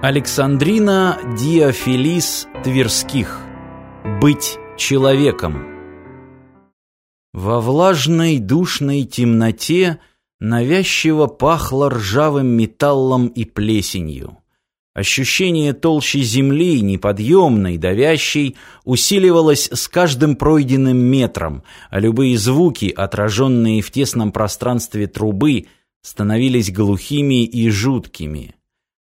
Александрина Диафелис Тверских «Быть человеком» Во влажной душной темноте навязчиво пахло ржавым металлом и плесенью. Ощущение толщи земли, неподъемной, давящей, усиливалось с каждым пройденным метром, а любые звуки, отраженные в тесном пространстве трубы, становились глухими и жуткими.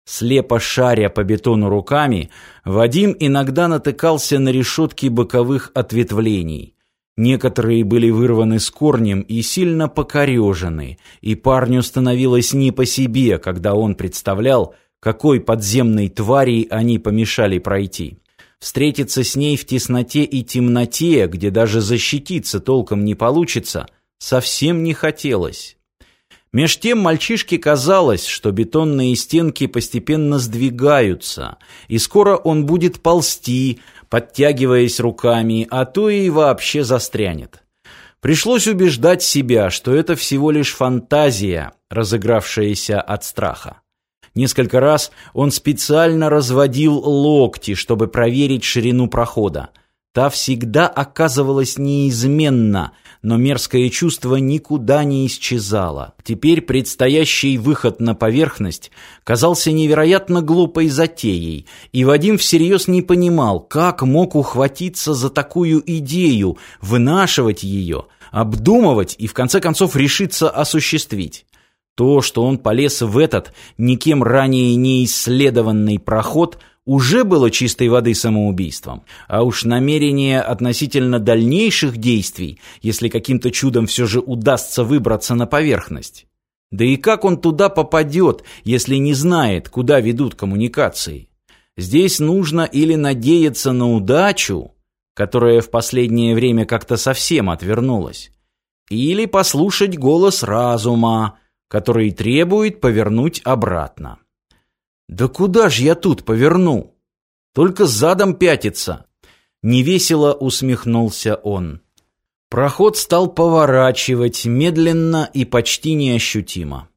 Слепо шаря по бетону руками, Вадим иногда натыкался на решетки боковых ответвлений. Некоторые были вырваны с корнем и сильно покорежены, и парню становилось не по себе, когда он представлял, какой подземной твари они помешали пройти. Встретиться с ней в тесноте и темноте, где даже защититься толком не получится, совсем не хотелось. Меж тем мальчишке казалось, что бетонные стенки постепенно сдвигаются, и скоро он будет ползти, подтягиваясь руками, а то и вообще застрянет. Пришлось убеждать себя, что это всего лишь фантазия, разыгравшаяся от страха. Несколько раз он специально разводил локти, чтобы проверить ширину прохода. Та всегда оказывалась неизменна, но мерзкое чувство никуда не исчезало. Теперь предстоящий выход на поверхность казался невероятно глупой затеей, и Вадим всерьез не понимал, как мог ухватиться за такую идею, вынашивать ее, обдумывать и в конце концов решиться осуществить. То, что он полез в этот никем ранее не исследованный проход – уже было чистой воды самоубийством, а уж намерение относительно дальнейших действий, если каким-то чудом все же удастся выбраться на поверхность. Да и как он туда попадет, если не знает, куда ведут коммуникации? Здесь нужно или надеяться на удачу, которая в последнее время как-то совсем отвернулась, или послушать голос разума, который требует повернуть обратно. Да куда ж я тут поверну? Только задом пятиться. Невесело усмехнулся он. Проход стал поворачивать медленно и почти неощутимо.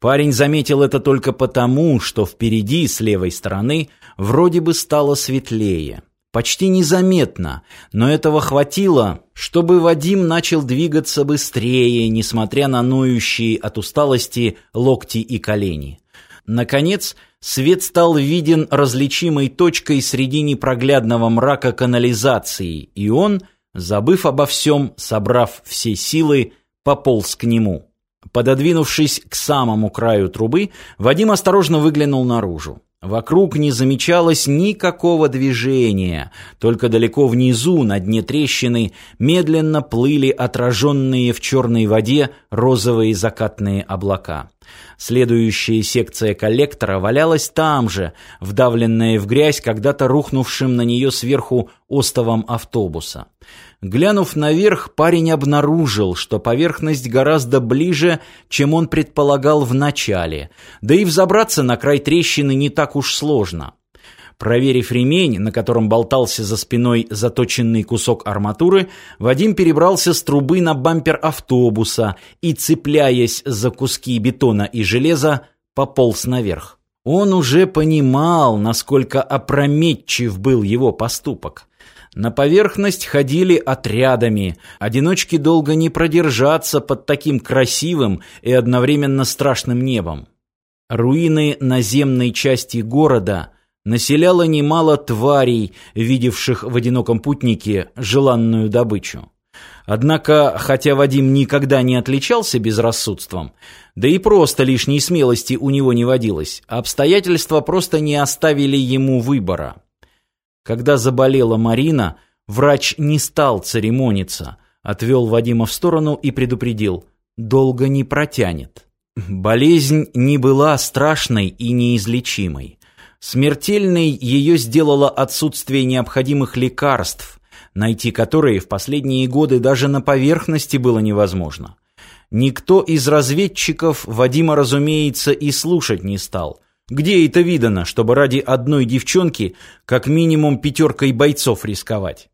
Парень заметил это только потому, что впереди, с левой стороны, вроде бы стало светлее. Почти незаметно, но этого хватило, чтобы Вадим начал двигаться быстрее, несмотря на ноющие от усталости локти и колени. Наконец, свет стал виден различимой точкой среди непроглядного мрака канализации, и он, забыв обо всем, собрав все силы, пополз к нему. Пододвинувшись к самому краю трубы, Вадим осторожно выглянул наружу. Вокруг не замечалось никакого движения, только далеко внизу, на дне трещины, медленно плыли отраженные в черной воде розовые закатные облака. Следующая секция коллектора валялась там же, вдавленная в грязь когда-то рухнувшим на нее сверху остовом автобуса. Глянув наверх, парень обнаружил, что поверхность гораздо ближе, чем он предполагал в начале, да и взобраться на край трещины не так уж сложно. Проверив ремень, на котором болтался за спиной заточенный кусок арматуры, Вадим перебрался с трубы на бампер автобуса и, цепляясь за куски бетона и железа, пополз наверх. Он уже понимал, насколько опрометчив был его поступок. На поверхность ходили отрядами. Одиночки долго не продержаться под таким красивым и одновременно страшным небом. Руины наземной части города населяло немало тварей, видевших в одиноком путнике желанную добычу. Однако, хотя Вадим никогда не отличался безрассудством, да и просто лишней смелости у него не водилось, обстоятельства просто не оставили ему выбора. Когда заболела Марина, врач не стал церемониться, отвел Вадима в сторону и предупредил «долго не протянет». Болезнь не была страшной и неизлечимой. Смертельной ее сделало отсутствие необходимых лекарств, найти которые в последние годы даже на поверхности было невозможно. Никто из разведчиков Вадима, разумеется, и слушать не стал – где это видано, чтобы ради одной девчонки как минимум пятеркой бойцов рисковать?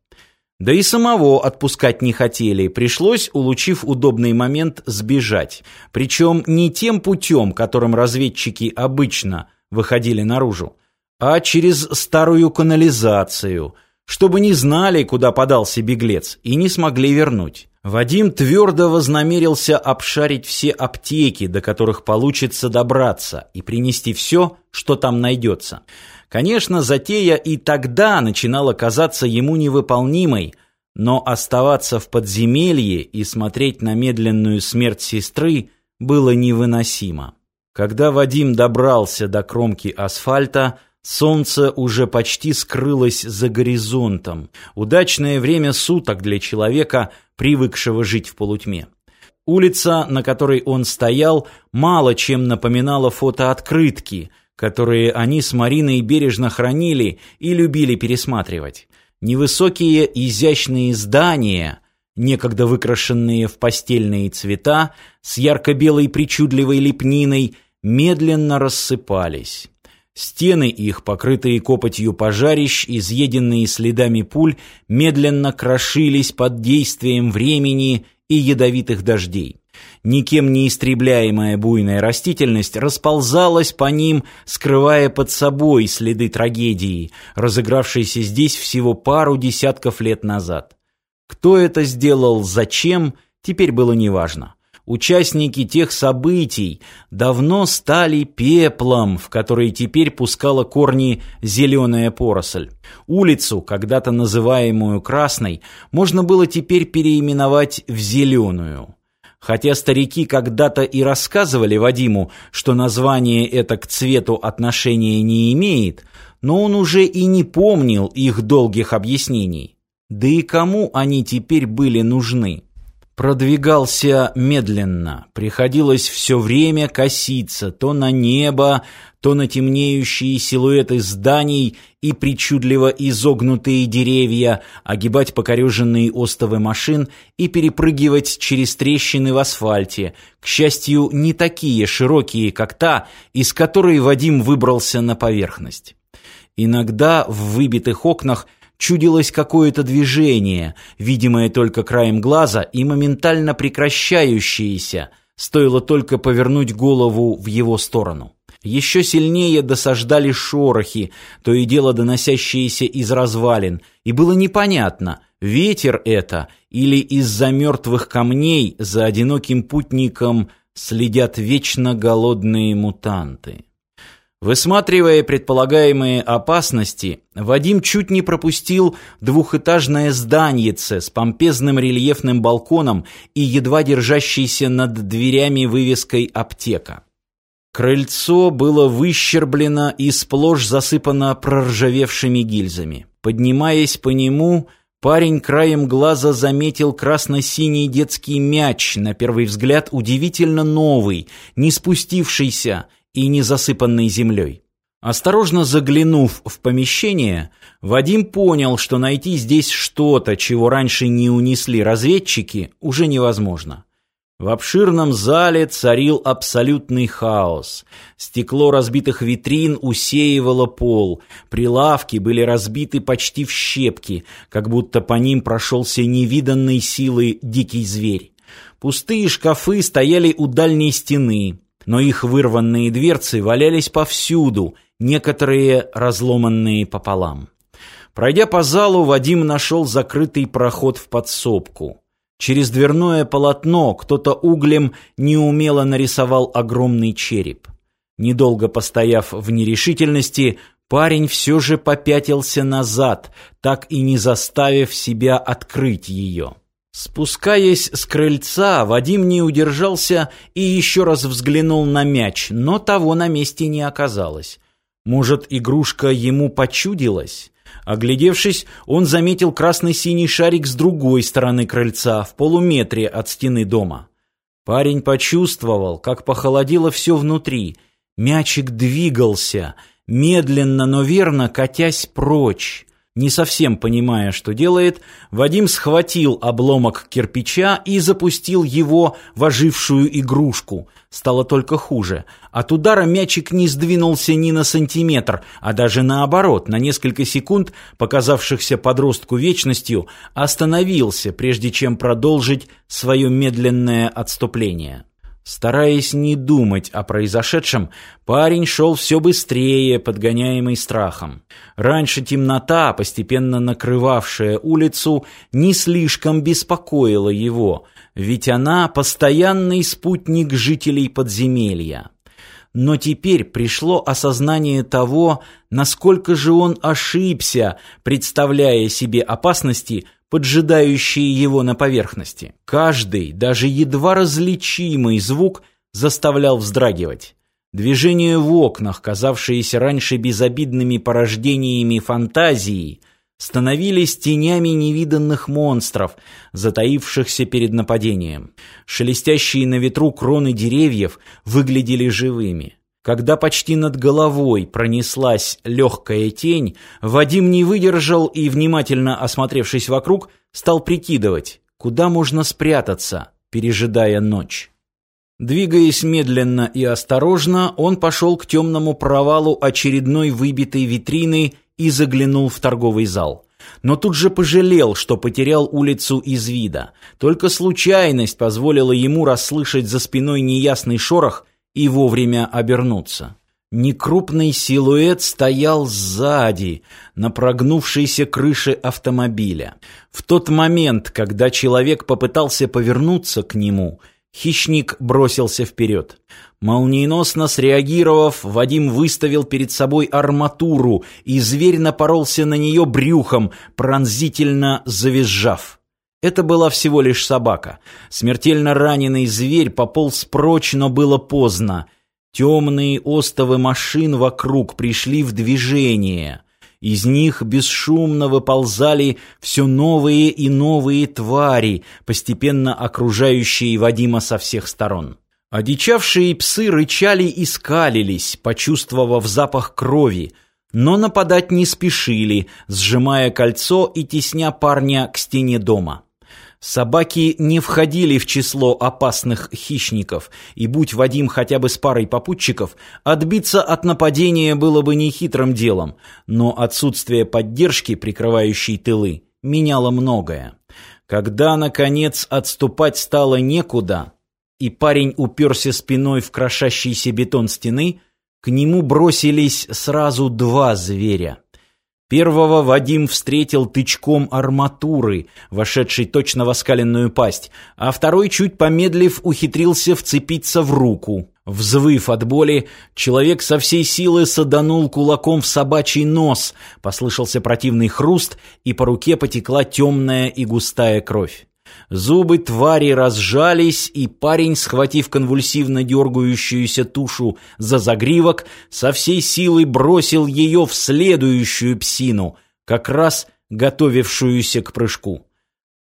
Да и самого отпускать не хотели, пришлось, улучив удобный момент, сбежать. Причем не тем путем, которым разведчики обычно выходили наружу, а через старую канализацию, чтобы не знали, куда подался беглец, и не смогли вернуть. Вадим твердо вознамерился обшарить все аптеки, до которых получится добраться, и принести все, что там найдется. Конечно, затея и тогда начинала казаться ему невыполнимой, но оставаться в подземелье и смотреть на медленную смерть сестры было невыносимо. Когда Вадим добрался до кромки асфальта, Солнце уже почти скрылось за горизонтом. Удачное время суток для человека, привыкшего жить в полутьме. Улица, на которой он стоял, мало чем напоминала фотооткрытки, которые они с Мариной бережно хранили и любили пересматривать. Невысокие изящные здания, некогда выкрашенные в постельные цвета, с ярко-белой причудливой лепниной, медленно рассыпались. Стены их, покрытые копотью пожарищ, изъеденные следами пуль, медленно крошились под действием времени и ядовитых дождей. Никем не истребляемая буйная растительность расползалась по ним, скрывая под собой следы трагедии, разыгравшейся здесь всего пару десятков лет назад. Кто это сделал, зачем, теперь было неважно участники тех событий давно стали пеплом, в который теперь пускала корни зеленая поросль. Улицу, когда-то называемую Красной, можно было теперь переименовать в Зеленую. Хотя старики когда-то и рассказывали Вадиму, что название это к цвету отношения не имеет, но он уже и не помнил их долгих объяснений. Да и кому они теперь были нужны? Продвигался медленно, приходилось все время коситься то на небо, то на темнеющие силуэты зданий и причудливо изогнутые деревья, огибать покореженные остовы машин и перепрыгивать через трещины в асфальте, к счастью, не такие широкие, как та, из которой Вадим выбрался на поверхность. Иногда в выбитых окнах чудилось какое-то движение, видимое только краем глаза и моментально прекращающееся, стоило только повернуть голову в его сторону. Еще сильнее досаждали шорохи, то и дело доносящиеся из развалин, и было непонятно, ветер это или из-за мертвых камней за одиноким путником следят вечно голодные мутанты. Высматривая предполагаемые опасности, Вадим чуть не пропустил двухэтажное зданиеце с помпезным рельефным балконом и едва держащейся над дверями вывеской «Аптека». Крыльцо было выщерблено и сплошь засыпано проржавевшими гильзами. Поднимаясь по нему, парень краем глаза заметил красно-синий детский мяч, на первый взгляд удивительно новый, не спустившийся и не засыпанный землей. Осторожно заглянув в помещение, Вадим понял, что найти здесь что-то, чего раньше не унесли разведчики, уже невозможно. В обширном зале царил абсолютный хаос. Стекло разбитых витрин усеивало пол, прилавки были разбиты почти в щепки, как будто по ним прошелся невиданной силы дикий зверь. Пустые шкафы стояли у дальней стены, но их вырванные дверцы валялись повсюду, некоторые разломанные пополам. Пройдя по залу, Вадим нашел закрытый проход в подсобку. Через дверное полотно кто-то углем неумело нарисовал огромный череп. Недолго постояв в нерешительности, парень все же попятился назад, так и не заставив себя открыть ее. Спускаясь с крыльца, Вадим не удержался и еще раз взглянул на мяч, но того на месте не оказалось. Может, игрушка ему почудилась? Оглядевшись, он заметил красный-синий шарик с другой стороны крыльца, в полуметре от стены дома. Парень почувствовал, как похолодело все внутри. Мячик двигался, медленно, но верно катясь прочь. Не совсем понимая, что делает, Вадим схватил обломок кирпича и запустил его в ожившую игрушку. Стало только хуже. От удара мячик не сдвинулся ни на сантиметр, а даже наоборот, на несколько секунд, показавшихся подростку вечностью, остановился, прежде чем продолжить свое медленное отступление. Стараясь не думать о произошедшем, парень шел все быстрее, подгоняемый страхом. Раньше темнота, постепенно накрывавшая улицу, не слишком беспокоила его, ведь она постоянный спутник жителей подземелья. Но теперь пришло осознание того, насколько же он ошибся, представляя себе опасности, поджидающие его на поверхности. Каждый, даже едва различимый звук заставлял вздрагивать. Движения в окнах, казавшиеся раньше безобидными порождениями фантазии, становились тенями невиданных монстров, затаившихся перед нападением. Шелестящие на ветру кроны деревьев выглядели живыми. Когда почти над головой пронеслась легкая тень, Вадим не выдержал и, внимательно осмотревшись вокруг, стал прикидывать, куда можно спрятаться, пережидая ночь. Двигаясь медленно и осторожно, он пошел к темному провалу очередной выбитой витрины и заглянул в торговый зал. Но тут же пожалел, что потерял улицу из вида. Только случайность позволила ему расслышать за спиной неясный шорох и вовремя обернуться. Некрупный силуэт стоял сзади, на прогнувшейся крыше автомобиля. В тот момент, когда человек попытался повернуться к нему, хищник бросился вперед. Молниеносно среагировав, Вадим выставил перед собой арматуру, и зверь напоролся на нее брюхом, пронзительно завизжав. Это была всего лишь собака. Смертельно раненый зверь пополз прочь, но было поздно. Темные остовы машин вокруг пришли в движение. Из них бесшумно выползали все новые и новые твари, постепенно окружающие Вадима со всех сторон. Одичавшие псы рычали и скалились, почувствовав запах крови, но нападать не спешили, сжимая кольцо и тесня парня к стене дома. Собаки не входили в число опасных хищников, и будь Вадим хотя бы с парой попутчиков, отбиться от нападения было бы нехитрым делом, но отсутствие поддержки, прикрывающей тылы, меняло многое. Когда, наконец, отступать стало некуда, и парень уперся спиной в крошащийся бетон стены, к нему бросились сразу два зверя. Первого Вадим встретил тычком арматуры, вошедшей точно в оскаленную пасть, а второй, чуть помедлив, ухитрился вцепиться в руку. Взвыв от боли, человек со всей силы саданул кулаком в собачий нос, послышался противный хруст, и по руке потекла темная и густая кровь. Зубы твари разжались, и парень, схватив конвульсивно дергающуюся тушу за загривок, со всей силы бросил ее в следующую псину, как раз готовившуюся к прыжку.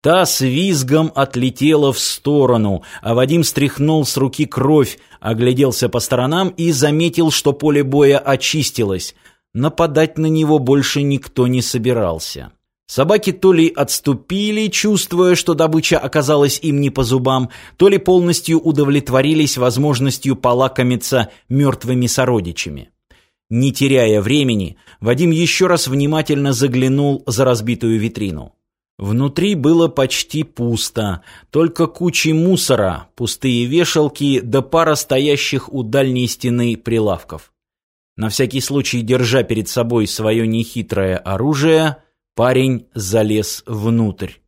Та с визгом отлетела в сторону, а Вадим стряхнул с руки кровь, огляделся по сторонам и заметил, что поле боя очистилось. Нападать на него больше никто не собирался. Собаки то ли отступили, чувствуя, что добыча оказалась им не по зубам, то ли полностью удовлетворились возможностью полакомиться мертвыми сородичами. Не теряя времени, Вадим еще раз внимательно заглянул за разбитую витрину. Внутри было почти пусто, только кучи мусора, пустые вешалки да пара стоящих у дальней стены прилавков. На всякий случай, держа перед собой свое нехитрое оружие, Парень залез внутрь.